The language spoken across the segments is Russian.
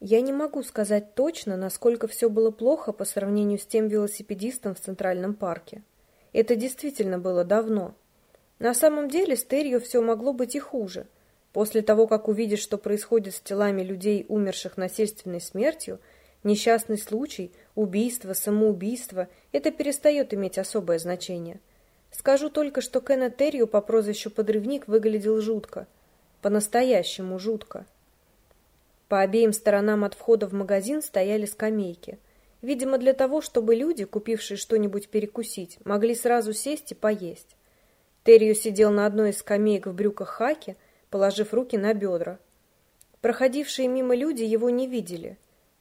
Я не могу сказать точно, насколько все было плохо по сравнению с тем велосипедистом в Центральном парке. Это действительно было давно. На самом деле с Терью все могло быть и хуже. После того, как увидишь, что происходит с телами людей, умерших насильственной смертью, несчастный случай, убийство, самоубийство, это перестает иметь особое значение. Скажу только, что Кеннет Терью по прозвищу Подрывник выглядел жутко. По-настоящему жутко. По обеим сторонам от входа в магазин стояли скамейки. Видимо, для того, чтобы люди, купившие что-нибудь перекусить, могли сразу сесть и поесть. Террио сидел на одной из скамеек в брюках хаки, положив руки на бедра. Проходившие мимо люди его не видели.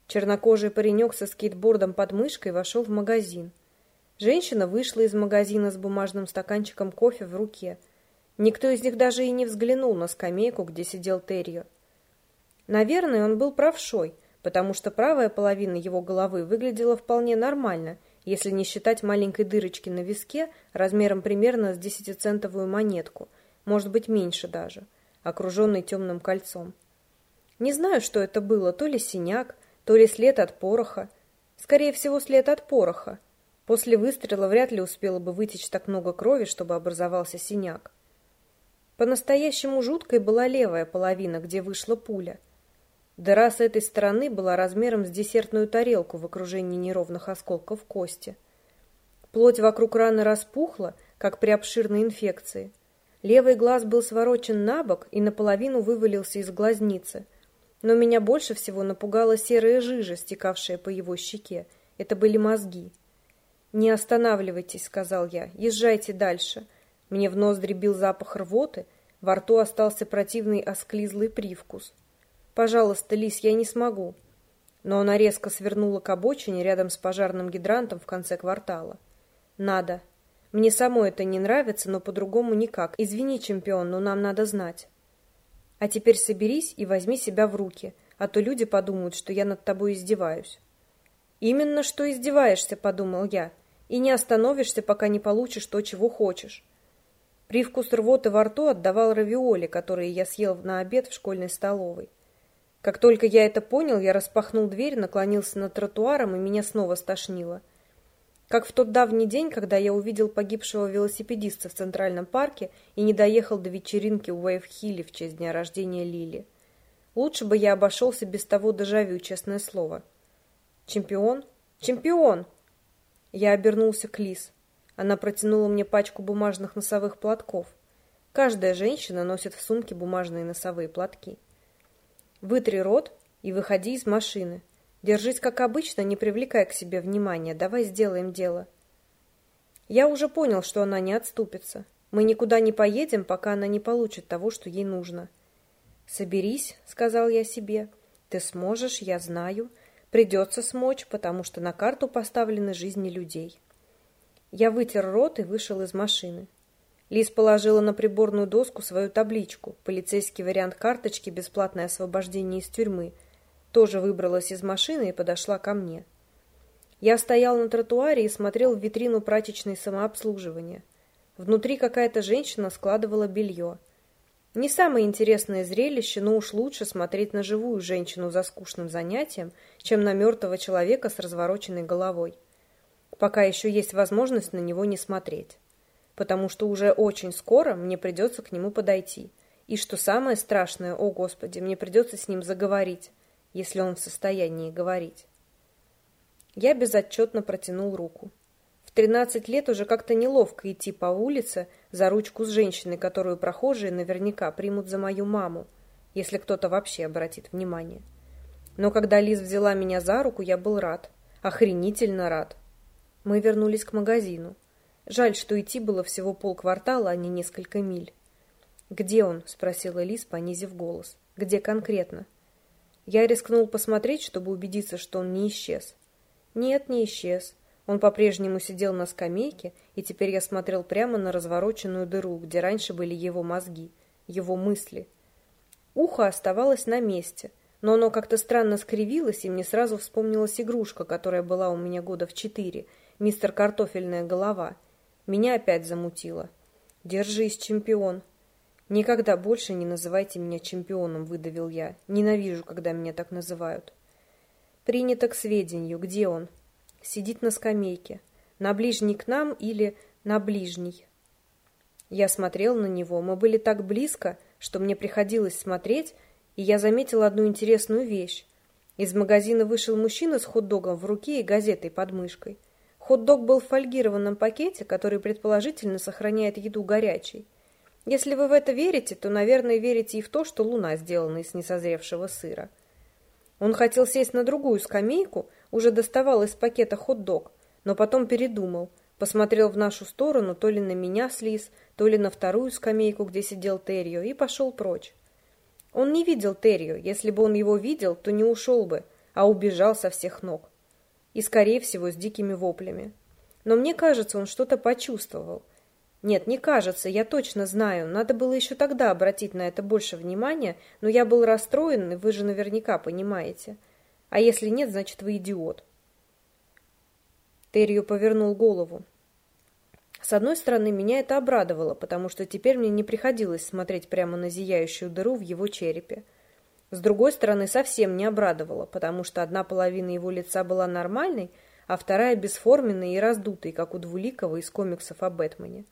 Чернокожий паренек со скейтбордом под мышкой вошел в магазин. Женщина вышла из магазина с бумажным стаканчиком кофе в руке. Никто из них даже и не взглянул на скамейку, где сидел Террио. Наверное, он был правшой, потому что правая половина его головы выглядела вполне нормально, если не считать маленькой дырочки на виске размером примерно с десятицентовую монетку, может быть, меньше даже, окруженной темным кольцом. Не знаю, что это было, то ли синяк, то ли след от пороха. Скорее всего, след от пороха. После выстрела вряд ли успело бы вытечь так много крови, чтобы образовался синяк. По-настоящему жуткой была левая половина, где вышла пуля – Дыра с этой стороны была размером с десертную тарелку в окружении неровных осколков кости. Плоть вокруг раны распухла, как при обширной инфекции. Левый глаз был сворочен на бок и наполовину вывалился из глазницы. Но меня больше всего напугала серая жижа, стекавшая по его щеке. Это были мозги. «Не останавливайтесь», — сказал я, — «езжайте дальше». Мне в ноздри бил запах рвоты, во рту остался противный осклизлый привкус. «Пожалуйста, Лис, я не смогу». Но она резко свернула к обочине рядом с пожарным гидрантом в конце квартала. «Надо. Мне самой это не нравится, но по-другому никак. Извини, чемпион, но нам надо знать. А теперь соберись и возьми себя в руки, а то люди подумают, что я над тобой издеваюсь». «Именно что издеваешься», — подумал я, «и не остановишься, пока не получишь то, чего хочешь». Привкус рвоты во рту отдавал равиоли, которые я съел на обед в школьной столовой. Как только я это понял, я распахнул дверь, наклонился над тротуаром, и меня снова стошнило. Как в тот давний день, когда я увидел погибшего велосипедиста в Центральном парке и не доехал до вечеринки у Уэйв-Хилли в честь дня рождения Лили. Лучше бы я обошелся без того дежавю, честное слово. «Чемпион? Чемпион!» Я обернулся к Лиз. Она протянула мне пачку бумажных носовых платков. Каждая женщина носит в сумке бумажные носовые платки. Вытри рот и выходи из машины. Держись, как обычно, не привлекай к себе внимания. Давай сделаем дело. Я уже понял, что она не отступится. Мы никуда не поедем, пока она не получит того, что ей нужно. «Соберись», — сказал я себе. «Ты сможешь, я знаю. Придется смочь, потому что на карту поставлены жизни людей». Я вытер рот и вышел из машины. Лиз положила на приборную доску свою табличку «Полицейский вариант карточки «Бесплатное освобождение из тюрьмы». Тоже выбралась из машины и подошла ко мне. Я стоял на тротуаре и смотрел в витрину прачечной самообслуживания. Внутри какая-то женщина складывала белье. Не самое интересное зрелище, но уж лучше смотреть на живую женщину за скучным занятием, чем на мертвого человека с развороченной головой. Пока еще есть возможность на него не смотреть потому что уже очень скоро мне придется к нему подойти. И что самое страшное, о Господи, мне придется с ним заговорить, если он в состоянии говорить. Я безотчетно протянул руку. В тринадцать лет уже как-то неловко идти по улице за ручку с женщиной, которую прохожие наверняка примут за мою маму, если кто-то вообще обратит внимание. Но когда Лиз взяла меня за руку, я был рад. Охренительно рад. Мы вернулись к магазину. Жаль, что идти было всего полквартала, а не несколько миль. «Где он?» — спросила Лис, понизив голос. «Где конкретно?» Я рискнул посмотреть, чтобы убедиться, что он не исчез. Нет, не исчез. Он по-прежнему сидел на скамейке, и теперь я смотрел прямо на развороченную дыру, где раньше были его мозги, его мысли. Ухо оставалось на месте, но оно как-то странно скривилось, и мне сразу вспомнилась игрушка, которая была у меня года в четыре, мистер Картофельная голова — меня опять замутило. Держись, чемпион. Никогда больше не называйте меня чемпионом, выдавил я. Ненавижу, когда меня так называют. Принято к сведению. Где он? Сидит на скамейке. На ближний к нам или на ближний? Я смотрел на него. Мы были так близко, что мне приходилось смотреть, и я заметил одну интересную вещь. Из магазина вышел мужчина с хот-догом в руке и газетой под мышкой. Хот-дог был в фольгированном пакете, который предположительно сохраняет еду горячей. Если вы в это верите, то, наверное, верите и в то, что луна сделана из несозревшего сыра. Он хотел сесть на другую скамейку, уже доставал из пакета хот-дог, но потом передумал, посмотрел в нашу сторону, то ли на меня с Лиз, то ли на вторую скамейку, где сидел Террио, и пошел прочь. Он не видел Террио. Если бы он его видел, то не ушел бы, а убежал со всех ног. И, скорее всего, с дикими воплями. Но мне кажется, он что-то почувствовал. Нет, не кажется, я точно знаю. Надо было еще тогда обратить на это больше внимания, но я был расстроен, и вы же наверняка понимаете. А если нет, значит, вы идиот. Террио повернул голову. С одной стороны, меня это обрадовало, потому что теперь мне не приходилось смотреть прямо на зияющую дыру в его черепе. С другой стороны, совсем не обрадовало, потому что одна половина его лица была нормальной, а вторая бесформенной и раздутой, как у Двуликова из комиксов о Бэтмене.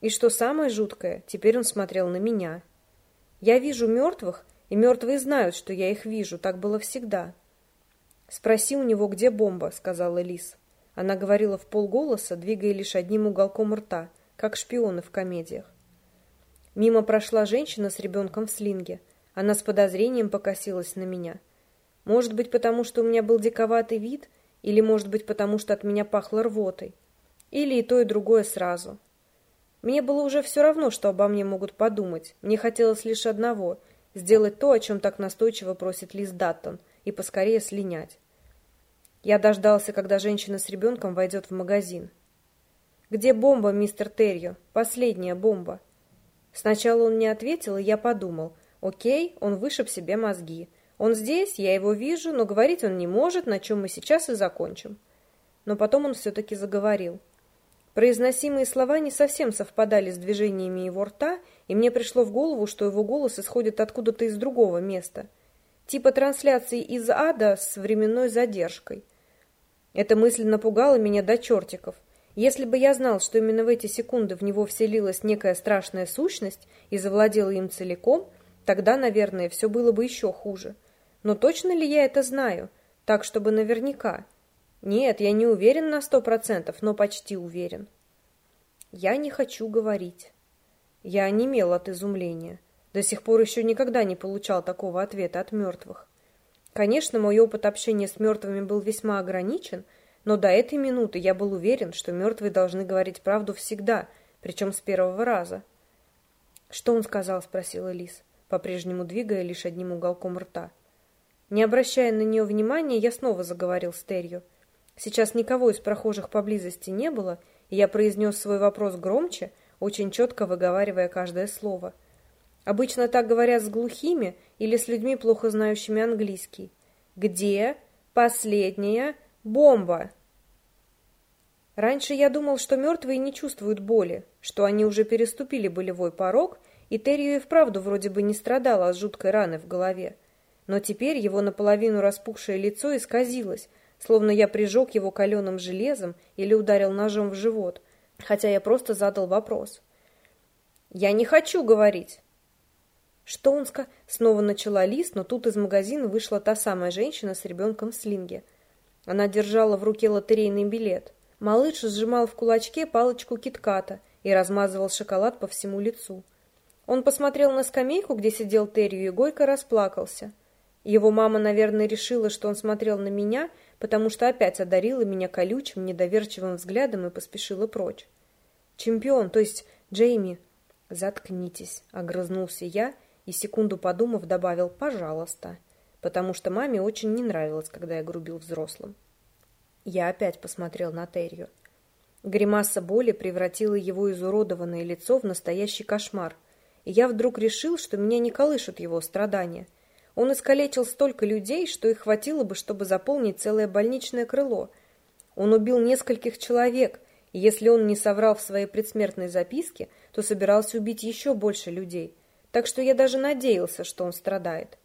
И что самое жуткое, теперь он смотрел на меня. Я вижу мертвых, и мертвые знают, что я их вижу, так было всегда. «Спроси у него, где бомба», — сказала Лис. Она говорила в полголоса, двигая лишь одним уголком рта, как шпионы в комедиях. Мимо прошла женщина с ребенком в слинге. Она с подозрением покосилась на меня. Может быть, потому что у меня был диковатый вид, или, может быть, потому что от меня пахло рвотой. Или и то, и другое сразу. Мне было уже все равно, что обо мне могут подумать. Мне хотелось лишь одного — сделать то, о чем так настойчиво просит Лиз Даттон, и поскорее слинять. Я дождался, когда женщина с ребенком войдет в магазин. «Где бомба, мистер Террио? Последняя бомба». Сначала он не ответил, и я подумал, окей, он вышиб себе мозги. Он здесь, я его вижу, но говорить он не может, на чем мы сейчас и закончим. Но потом он все-таки заговорил. Произносимые слова не совсем совпадали с движениями его рта, и мне пришло в голову, что его голос исходит откуда-то из другого места. Типа трансляции из ада с временной задержкой. Эта мысль напугала меня до чертиков. Если бы я знал, что именно в эти секунды в него вселилась некая страшная сущность и завладела им целиком, тогда, наверное, все было бы еще хуже. Но точно ли я это знаю? Так, чтобы наверняка. Нет, я не уверен на сто процентов, но почти уверен. Я не хочу говорить. Я онемел от изумления. До сих пор еще никогда не получал такого ответа от мертвых. Конечно, мой опыт общения с мертвыми был весьма ограничен, но до этой минуты я был уверен, что мертвые должны говорить правду всегда, причем с первого раза. «Что он сказал?» — спросила Лис, по-прежнему двигая лишь одним уголком рта. Не обращая на нее внимания, я снова заговорил с Терью. Сейчас никого из прохожих поблизости не было, и я произнес свой вопрос громче, очень четко выговаривая каждое слово — Обычно так говорят с глухими или с людьми, плохо знающими английский. Где последняя бомба? Раньше я думал, что мертвые не чувствуют боли, что они уже переступили болевой порог, и Террио и вправду вроде бы не страдал от жуткой раны в голове. Но теперь его наполовину распухшее лицо исказилось, словно я прижег его каленым железом или ударил ножом в живот, хотя я просто задал вопрос. «Я не хочу говорить!» Что он ска... Снова начала Лис, но тут из магазина вышла та самая женщина с ребенком в слинге. Она держала в руке лотерейный билет. Малыш сжимал в кулачке палочку китката и размазывал шоколад по всему лицу. Он посмотрел на скамейку, где сидел Терри, и Гойко расплакался. Его мама, наверное, решила, что он смотрел на меня, потому что опять одарила меня колючим, недоверчивым взглядом и поспешила прочь. «Чемпион, то есть Джейми!» «Заткнитесь!» — огрызнулся я и, секунду подумав, добавил «пожалуйста», потому что маме очень не нравилось, когда я грубил взрослым. Я опять посмотрел на Терью. Гримаса боли превратила его изуродованное лицо в настоящий кошмар, и я вдруг решил, что меня не колышут его страдания. Он искалечил столько людей, что их хватило бы, чтобы заполнить целое больничное крыло. Он убил нескольких человек, и если он не соврал в своей предсмертной записке, то собирался убить еще больше людей – так что я даже надеялся, что он страдает.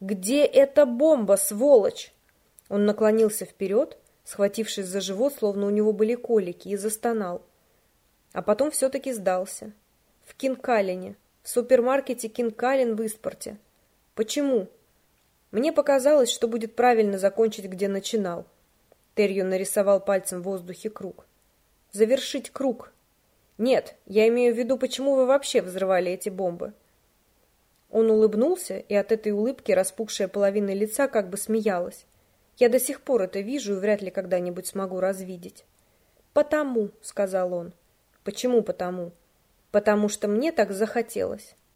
Где эта бомба, сволочь? Он наклонился вперед, схватившись за живот, словно у него были колики, и застонал. А потом все-таки сдался. В Кинкалине, супермаркете Кинкалин в Испорте. Почему? Мне показалось, что будет правильно закончить, где начинал. Терью нарисовал пальцем в воздухе круг. Завершить круг. Нет, я имею в виду, почему вы вообще взрывали эти бомбы. Он улыбнулся, и от этой улыбки распухшая половина лица как бы смеялась. Я до сих пор это вижу и вряд ли когда-нибудь смогу развидеть. «Потому», — сказал он. «Почему потому?» «Потому что мне так захотелось».